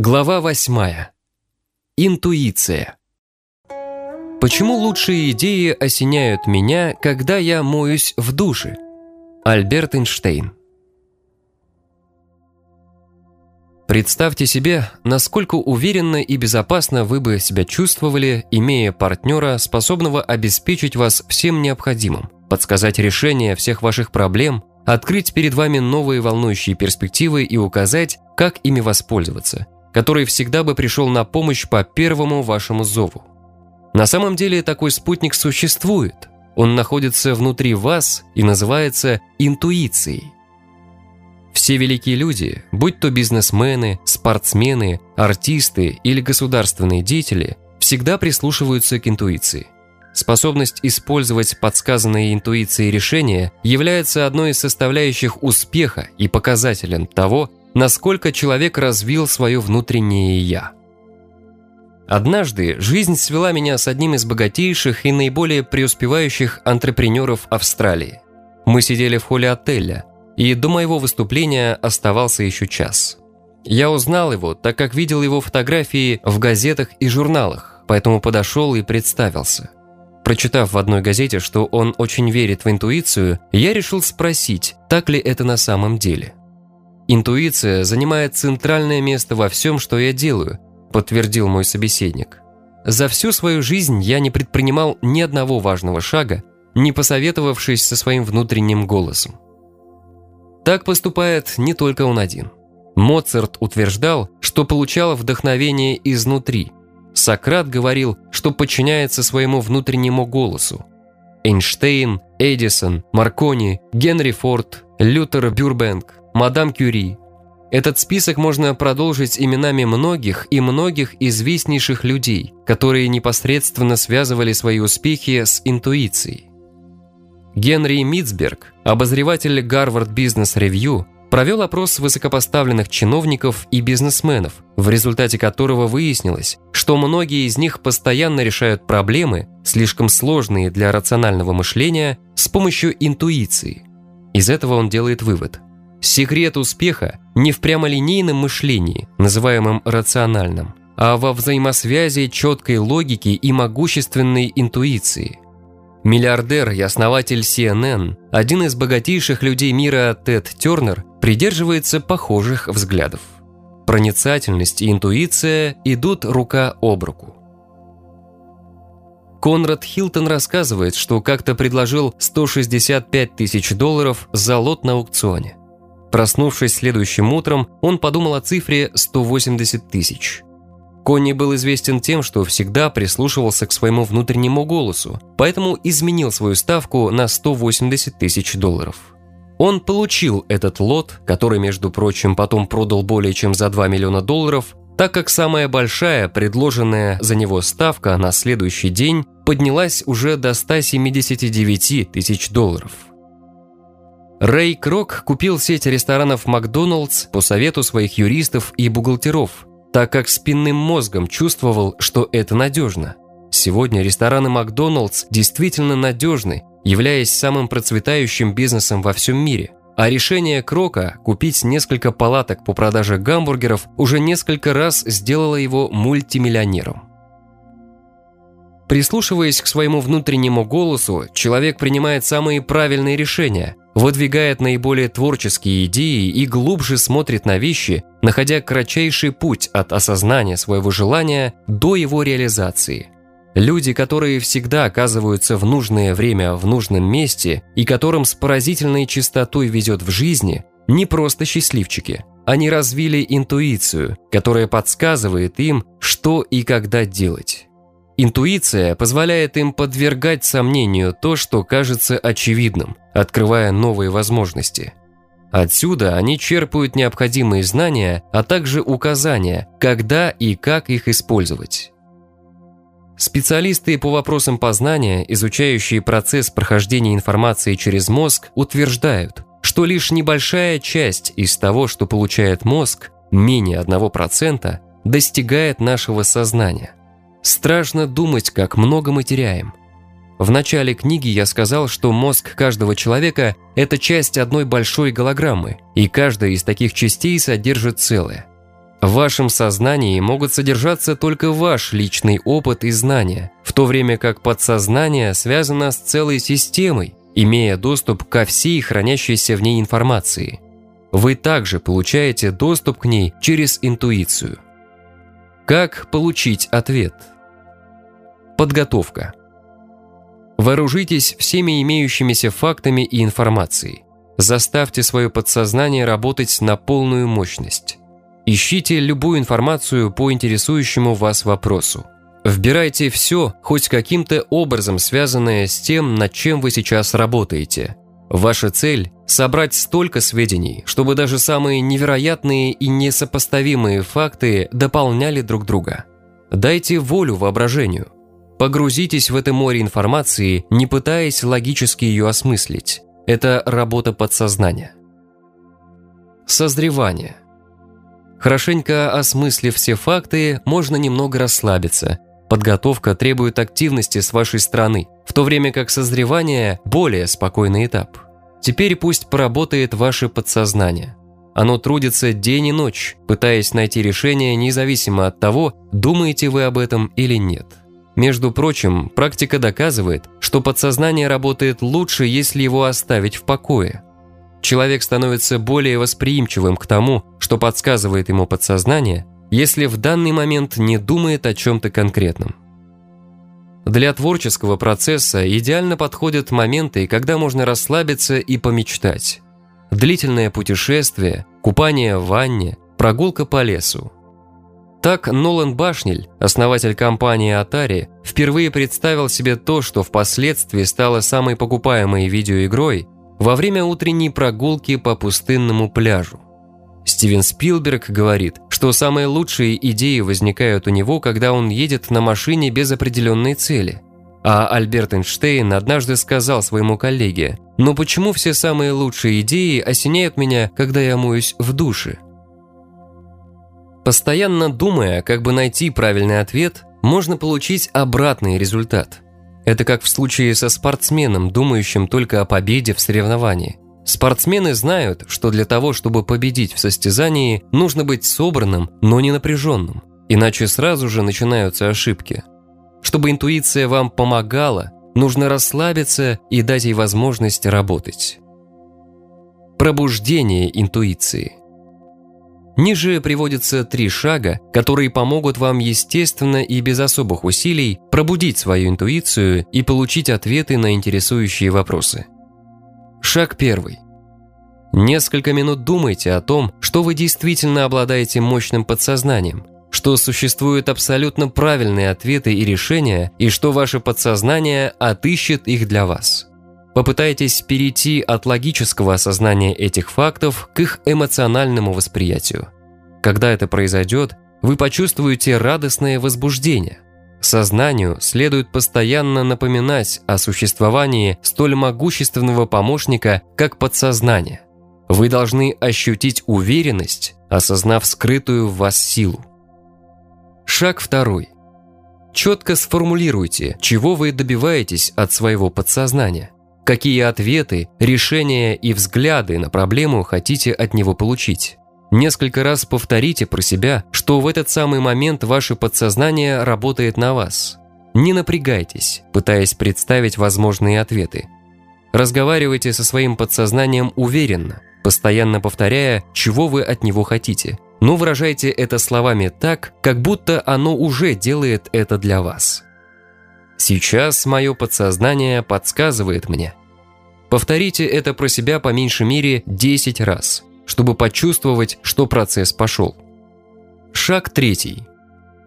Глава восьмая. Интуиция. Почему лучшие идеи осеняют меня, когда я моюсь в душе? Альберт Эйнштейн. Представьте себе, насколько уверенно и безопасно вы бы себя чувствовали, имея партнера, способного обеспечить вас всем необходимым, подсказать решение всех ваших проблем, открыть перед вами новые волнующие перспективы и указать, как ими воспользоваться – который всегда бы пришел на помощь по первому вашему зову. На самом деле такой спутник существует. Он находится внутри вас и называется интуицией. Все великие люди, будь то бизнесмены, спортсмены, артисты или государственные деятели, всегда прислушиваются к интуиции. Способность использовать подсказанные интуицией решения является одной из составляющих успеха и показателем того, насколько человек развил свое внутреннее «я». Однажды жизнь свела меня с одним из богатейших и наиболее преуспевающих антрепренеров Австралии. Мы сидели в холле отеля, и до моего выступления оставался еще час. Я узнал его, так как видел его фотографии в газетах и журналах, поэтому подошел и представился. Прочитав в одной газете, что он очень верит в интуицию, я решил спросить, так ли это на самом деле. «Интуиция занимает центральное место во всем, что я делаю», подтвердил мой собеседник. «За всю свою жизнь я не предпринимал ни одного важного шага, не посоветовавшись со своим внутренним голосом. Так поступает не только он один. Моцарт утверждал, что получал вдохновение изнутри. Сократ говорил, что подчиняется своему внутреннему голосу. Эйнштейн, Эдисон, Маркони, Генри Форд, Лютер Бюрбенг мадам Кюри. Этот список можно продолжить именами многих и многих известнейших людей, которые непосредственно связывали свои успехи с интуицией. Генри Митцберг, обозреватель Гарвард Бизнес Ревью, провел опрос высокопоставленных чиновников и бизнесменов, в результате которого выяснилось, что многие из них постоянно решают проблемы, слишком сложные для рационального мышления, с помощью интуиции. Из этого он делает вывод – Секрет успеха не в прямолинейном мышлении, называемом рациональным, а во взаимосвязи четкой логики и могущественной интуиции. Миллиардер и основатель CNN, один из богатейших людей мира Тед Тернер, придерживается похожих взглядов. Проницательность и интуиция идут рука об руку. Конрад Хилтон рассказывает, что как-то предложил 165 тысяч долларов за лот на аукционе. Проснувшись следующим утром, он подумал о цифре 180 тысяч. Конни был известен тем, что всегда прислушивался к своему внутреннему голосу, поэтому изменил свою ставку на 180 тысяч долларов. Он получил этот лот, который, между прочим, потом продал более чем за 2 миллиона долларов, так как самая большая предложенная за него ставка на следующий день поднялась уже до 179 тысяч долларов. Рэй Крок купил сеть ресторанов «Макдоналдс» по совету своих юристов и бухгалтеров, так как спинным мозгом чувствовал, что это надежно. Сегодня рестораны «Макдоналдс» действительно надежны, являясь самым процветающим бизнесом во всем мире. А решение Крока купить несколько палаток по продаже гамбургеров уже несколько раз сделало его мультимиллионером. Прислушиваясь к своему внутреннему голосу, человек принимает самые правильные решения, выдвигает наиболее творческие идеи и глубже смотрит на вещи, находя кратчайший путь от осознания своего желания до его реализации. Люди, которые всегда оказываются в нужное время в нужном месте и которым с поразительной чистотой везет в жизни, не просто счастливчики. Они развили интуицию, которая подсказывает им, что и когда делать. Интуиция позволяет им подвергать сомнению то, что кажется очевидным, открывая новые возможности. Отсюда они черпают необходимые знания, а также указания, когда и как их использовать. Специалисты по вопросам познания, изучающие процесс прохождения информации через мозг, утверждают, что лишь небольшая часть из того, что получает мозг, менее 1%, достигает нашего сознания. Страшно думать, как много мы теряем. В начале книги я сказал, что мозг каждого человека – это часть одной большой голограммы, и каждая из таких частей содержит целое. В вашем сознании могут содержаться только ваш личный опыт и знания, в то время как подсознание связано с целой системой, имея доступ ко всей хранящейся в ней информации. Вы также получаете доступ к ней через интуицию. Как получить ответ? Подготовка. Вооружитесь всеми имеющимися фактами и информацией. Заставьте свое подсознание работать на полную мощность. Ищите любую информацию по интересующему вас вопросу. Вбирайте все, хоть каким-то образом связанное с тем, над чем вы сейчас работаете. Ваша цель – собрать столько сведений, чтобы даже самые невероятные и несопоставимые факты дополняли друг друга. Дайте волю воображению. Погрузитесь в это море информации, не пытаясь логически ее осмыслить. Это работа подсознания. Созревание. Хорошенько осмыслив все факты, можно немного расслабиться. Подготовка требует активности с вашей стороны, в то время как созревание – более спокойный этап. Теперь пусть поработает ваше подсознание. Оно трудится день и ночь, пытаясь найти решение независимо от того, думаете вы об этом или нет. Между прочим, практика доказывает, что подсознание работает лучше, если его оставить в покое. Человек становится более восприимчивым к тому, что подсказывает ему подсознание, если в данный момент не думает о чем-то конкретном. Для творческого процесса идеально подходят моменты, когда можно расслабиться и помечтать. Длительное путешествие, купание в ванне, прогулка по лесу. Так Нолан Башнель, основатель компании Atari, впервые представил себе то, что впоследствии стало самой покупаемой видеоигрой во время утренней прогулки по пустынному пляжу. Стивен Спилберг говорит, что самые лучшие идеи возникают у него, когда он едет на машине без определенной цели. А Альберт Эйнштейн однажды сказал своему коллеге, «Но почему все самые лучшие идеи осеняют меня, когда я моюсь в душе?» Постоянно думая, как бы найти правильный ответ, можно получить обратный результат. Это как в случае со спортсменом, думающим только о победе в соревновании. Спортсмены знают, что для того, чтобы победить в состязании, нужно быть собранным, но не напряженным, иначе сразу же начинаются ошибки. Чтобы интуиция вам помогала, нужно расслабиться и дать ей возможность работать. Пробуждение интуиции. Ниже приводятся три шага, которые помогут вам естественно и без особых усилий пробудить свою интуицию и получить ответы на интересующие вопросы. Шаг первый. Несколько минут думайте о том, что вы действительно обладаете мощным подсознанием, что существуют абсолютно правильные ответы и решения, и что ваше подсознание отыщет их для вас. Попытайтесь перейти от логического осознания этих фактов к их эмоциональному восприятию. Когда это произойдет, вы почувствуете радостное возбуждение. Сознанию следует постоянно напоминать о существовании столь могущественного помощника, как подсознание. Вы должны ощутить уверенность, осознав скрытую в вас силу. Шаг второй. Четко сформулируйте, чего вы добиваетесь от своего подсознания какие ответы, решения и взгляды на проблему хотите от него получить. Несколько раз повторите про себя, что в этот самый момент ваше подсознание работает на вас. Не напрягайтесь, пытаясь представить возможные ответы. Разговаривайте со своим подсознанием уверенно, постоянно повторяя, чего вы от него хотите. Но выражайте это словами так, как будто оно уже делает это для вас. Сейчас мое подсознание подсказывает мне. Повторите это про себя по меньшей мере 10 раз, чтобы почувствовать, что процесс пошел. Шаг третий.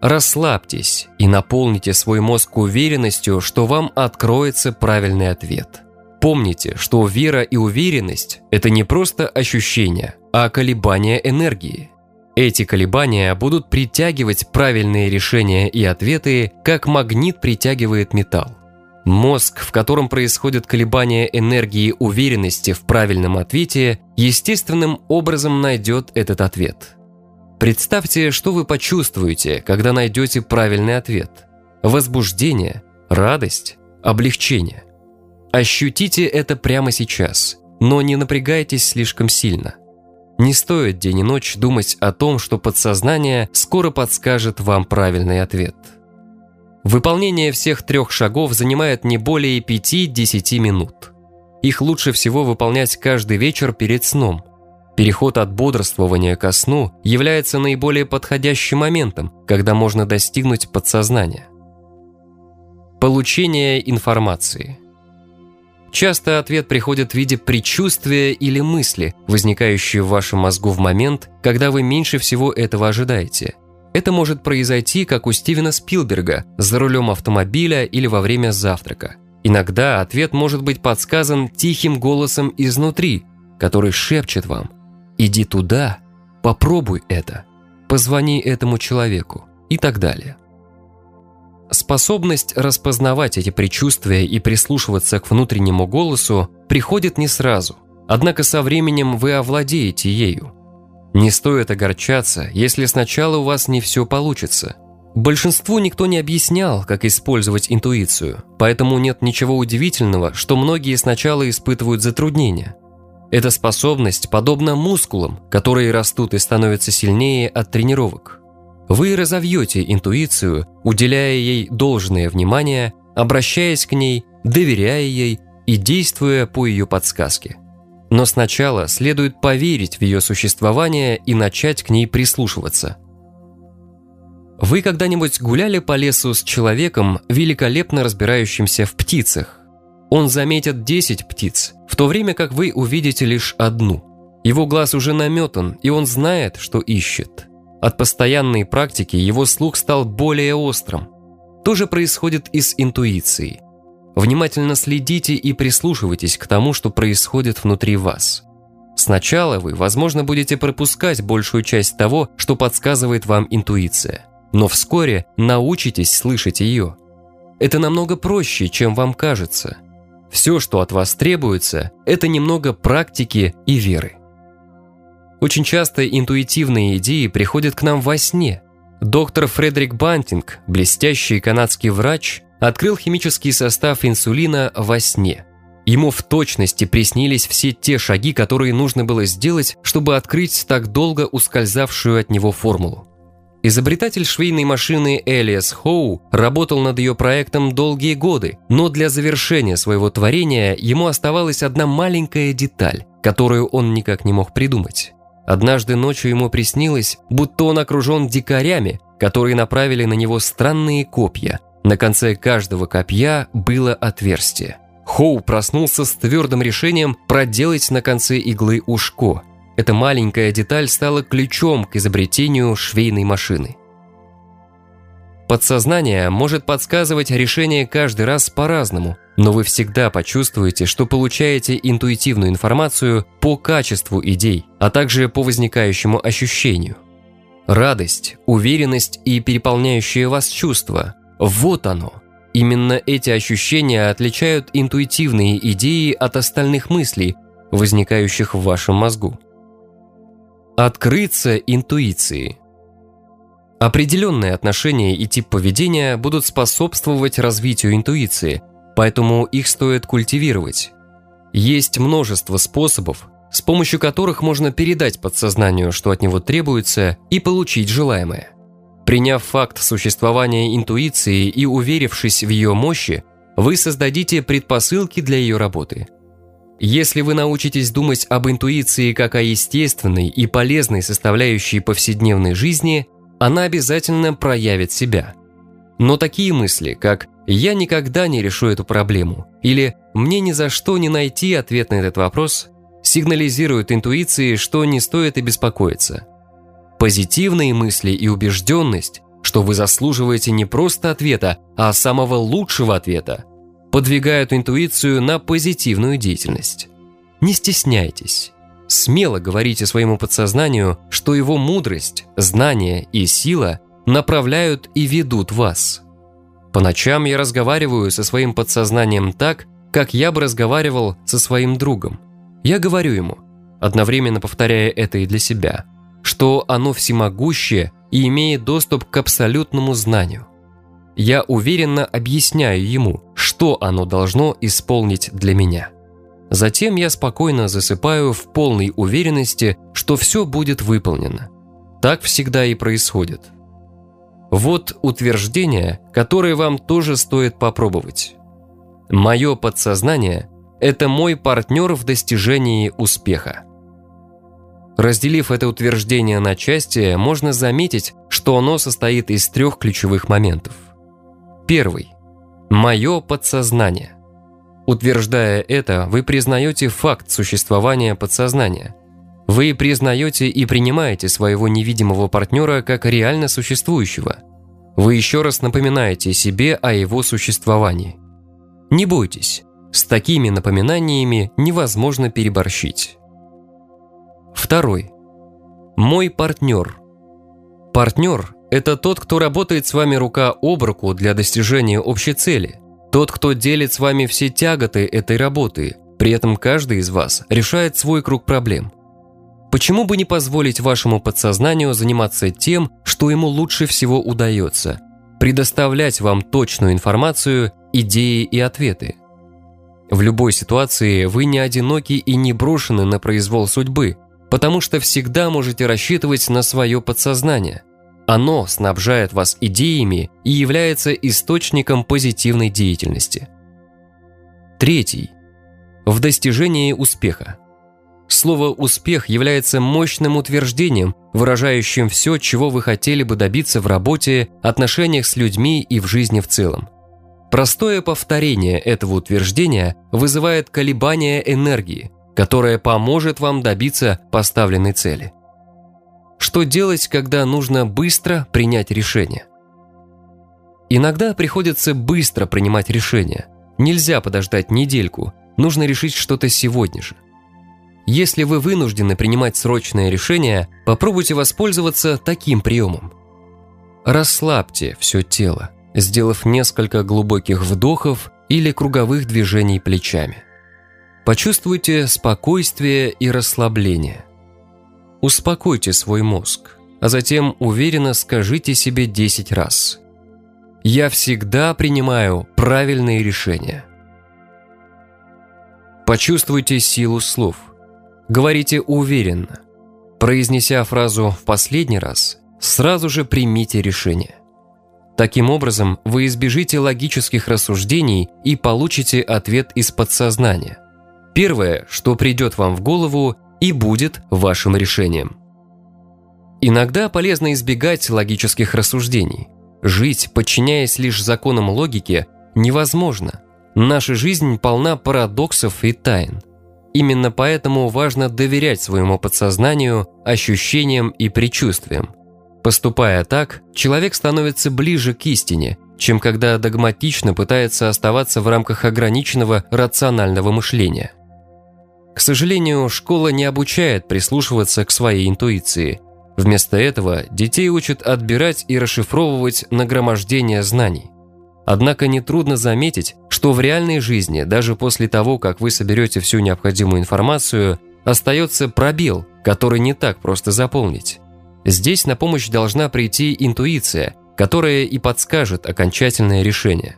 Расслабьтесь и наполните свой мозг уверенностью, что вам откроется правильный ответ. Помните, что вера и уверенность – это не просто ощущения, а колебания энергии. Эти колебания будут притягивать правильные решения и ответы, как магнит притягивает металл. Мозг, в котором происходят колебания энергии уверенности в правильном ответе, естественным образом найдет этот ответ. Представьте, что вы почувствуете, когда найдете правильный ответ. Возбуждение, радость, облегчение. Ощутите это прямо сейчас, но не напрягайтесь слишком сильно. Не стоит день и ночь думать о том, что подсознание скоро подскажет вам правильный ответ. Выполнение всех трех шагов занимает не более 5-10 минут. Их лучше всего выполнять каждый вечер перед сном. Переход от бодрствования ко сну является наиболее подходящим моментом, когда можно достигнуть подсознания. Получение информации. Часто ответ приходит в виде предчувствия или мысли, возникающей в вашем мозгу в момент, когда вы меньше всего этого ожидаете – это может произойти, как у Стивена Спилберга, за рулем автомобиля или во время завтрака. Иногда ответ может быть подсказан тихим голосом изнутри, который шепчет вам «Иди туда, попробуй это, позвони этому человеку» и так далее. Способность распознавать эти предчувствия и прислушиваться к внутреннему голосу приходит не сразу, однако со временем вы овладеете ею – не стоит огорчаться, если сначала у вас не все получится. Большинству никто не объяснял, как использовать интуицию, поэтому нет ничего удивительного, что многие сначала испытывают затруднения. Эта способность подобна мускулам, которые растут и становятся сильнее от тренировок. Вы разовьете интуицию, уделяя ей должное внимание, обращаясь к ней, доверяя ей и действуя по ее подсказке. Но сначала следует поверить в ее существование и начать к ней прислушиваться. Вы когда-нибудь гуляли по лесу с человеком, великолепно разбирающимся в птицах? Он заметит 10 птиц, в то время как вы увидите лишь одну. Его глаз уже наметан, и он знает, что ищет. От постоянной практики его слух стал более острым. То же происходит и с интуицией. Внимательно следите и прислушивайтесь к тому, что происходит внутри вас. Сначала вы, возможно, будете пропускать большую часть того, что подсказывает вам интуиция, но вскоре научитесь слышать ее. Это намного проще, чем вам кажется. Все, что от вас требуется, это немного практики и веры. Очень часто интуитивные идеи приходят к нам во сне. Доктор Фредерик Бантинг, блестящий канадский врач, открыл химический состав инсулина во сне. Ему в точности приснились все те шаги, которые нужно было сделать, чтобы открыть так долго ускользавшую от него формулу. Изобретатель швейной машины Элиас Хоу работал над ее проектом долгие годы, но для завершения своего творения ему оставалась одна маленькая деталь, которую он никак не мог придумать. Однажды ночью ему приснилось, будто он окружен дикарями, которые направили на него странные копья – на конце каждого копья было отверстие. Хоу проснулся с твердым решением проделать на конце иглы ушко. Эта маленькая деталь стала ключом к изобретению швейной машины. Подсознание может подсказывать решение каждый раз по-разному, но вы всегда почувствуете, что получаете интуитивную информацию по качеству идей, а также по возникающему ощущению. Радость, уверенность и переполняющие вас чувства вот оно. Именно эти ощущения отличают интуитивные идеи от остальных мыслей, возникающих в вашем мозгу. Открыться интуиции. Определенные отношения и тип поведения будут способствовать развитию интуиции, поэтому их стоит культивировать. Есть множество способов, с помощью которых можно передать подсознанию, что от него требуется, и получить желаемое. Приняв факт существования интуиции и уверившись в ее мощи, вы создадите предпосылки для ее работы. Если вы научитесь думать об интуиции как о естественной и полезной составляющей повседневной жизни, она обязательно проявит себя. Но такие мысли, как «я никогда не решу эту проблему» или «мне ни за что не найти ответ на этот вопрос», сигнализируют интуиции, что не стоит и беспокоиться – Позитивные мысли и убежденность, что вы заслуживаете не просто ответа, а самого лучшего ответа, подвигают интуицию на позитивную деятельность. Не стесняйтесь. Смело говорите своему подсознанию, что его мудрость, знание и сила направляют и ведут вас. По ночам я разговариваю со своим подсознанием так, как я бы разговаривал со своим другом. Я говорю ему, одновременно повторяя это и для себя – что оно всемогущее и имеет доступ к абсолютному знанию. Я уверенно объясняю ему, что оно должно исполнить для меня. Затем я спокойно засыпаю в полной уверенности, что все будет выполнено. Так всегда и происходит. Вот утверждение, которое вам тоже стоит попробовать. Мое подсознание – это мой партнер в достижении успеха. Разделив это утверждение на части, можно заметить, что оно состоит из трех ключевых моментов. Первый – мое подсознание. Утверждая это, вы признаете факт существования подсознания. Вы признаете и принимаете своего невидимого партнера как реально существующего. Вы еще раз напоминаете себе о его существовании. Не бойтесь, с такими напоминаниями невозможно переборщить. Второй. Мой партнер. Партнер – это тот, кто работает с вами рука об руку для достижения общей цели. Тот, кто делит с вами все тяготы этой работы, при этом каждый из вас решает свой круг проблем. Почему бы не позволить вашему подсознанию заниматься тем, что ему лучше всего удается – предоставлять вам точную информацию, идеи и ответы? В любой ситуации вы не одиноки и не брошены на произвол судьбы – потому что всегда можете рассчитывать на свое подсознание. Оно снабжает вас идеями и является источником позитивной деятельности. Третий. В достижении успеха. Слово «успех» является мощным утверждением, выражающим все, чего вы хотели бы добиться в работе, отношениях с людьми и в жизни в целом. Простое повторение этого утверждения вызывает колебания энергии – которая поможет вам добиться поставленной цели. Что делать, когда нужно быстро принять решение? Иногда приходится быстро принимать решение. Нельзя подождать недельку, нужно решить что-то сегодня же. Если вы вынуждены принимать срочное решение, попробуйте воспользоваться таким приемом. Расслабьте все тело, сделав несколько глубоких вдохов или круговых движений плечами. Почувствуйте спокойствие и расслабление. Успокойте свой мозг, а затем уверенно скажите себе 10 раз. «Я всегда принимаю правильные решения». Почувствуйте силу слов. Говорите уверенно. Произнеся фразу в последний раз, сразу же примите решение. Таким образом, вы избежите логических рассуждений и получите ответ из подсознания. Первое, что придет вам в голову и будет вашим решением. Иногда полезно избегать логических рассуждений. Жить, подчиняясь лишь законам логики, невозможно. Наша жизнь полна парадоксов и тайн. Именно поэтому важно доверять своему подсознанию, ощущениям и предчувствиям. Поступая так, человек становится ближе к истине, чем когда догматично пытается оставаться в рамках ограниченного рационального мышления. К сожалению, школа не обучает прислушиваться к своей интуиции. Вместо этого детей учат отбирать и расшифровывать нагромождение знаний. Однако нетрудно заметить, что в реальной жизни, даже после того, как вы соберете всю необходимую информацию, остается пробел, который не так просто заполнить. Здесь на помощь должна прийти интуиция, которая и подскажет окончательное решение.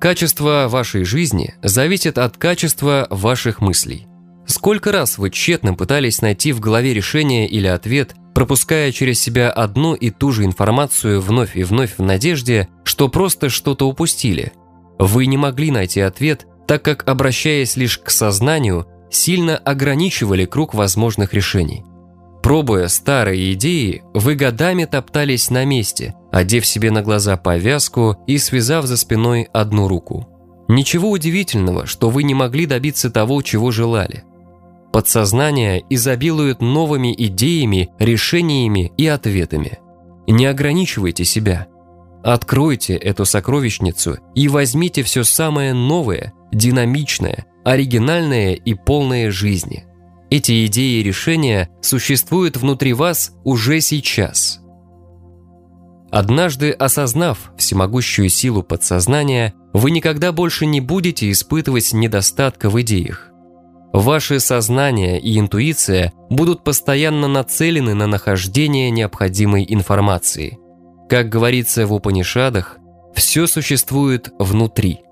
Качество вашей жизни зависит от качества ваших мыслей. Сколько раз вы тщетно пытались найти в голове решение или ответ, пропуская через себя одну и ту же информацию вновь и вновь в надежде, что просто что-то упустили. Вы не могли найти ответ, так как, обращаясь лишь к сознанию, сильно ограничивали круг возможных решений. Пробуя старые идеи, вы годами топтались на месте, одев себе на глаза повязку и связав за спиной одну руку. Ничего удивительного, что вы не могли добиться того, чего желали. Подсознание изобилует новыми идеями, решениями и ответами. Не ограничивайте себя. Откройте эту сокровищницу и возьмите все самое новое, динамичное, оригинальное и полное жизни – эти идеи и решения существуют внутри вас уже сейчас. Однажды осознав всемогущую силу подсознания, вы никогда больше не будете испытывать недостатка в идеях. Ваше сознание и интуиция будут постоянно нацелены на нахождение необходимой информации. Как говорится в Упанишадах, все существует внутри –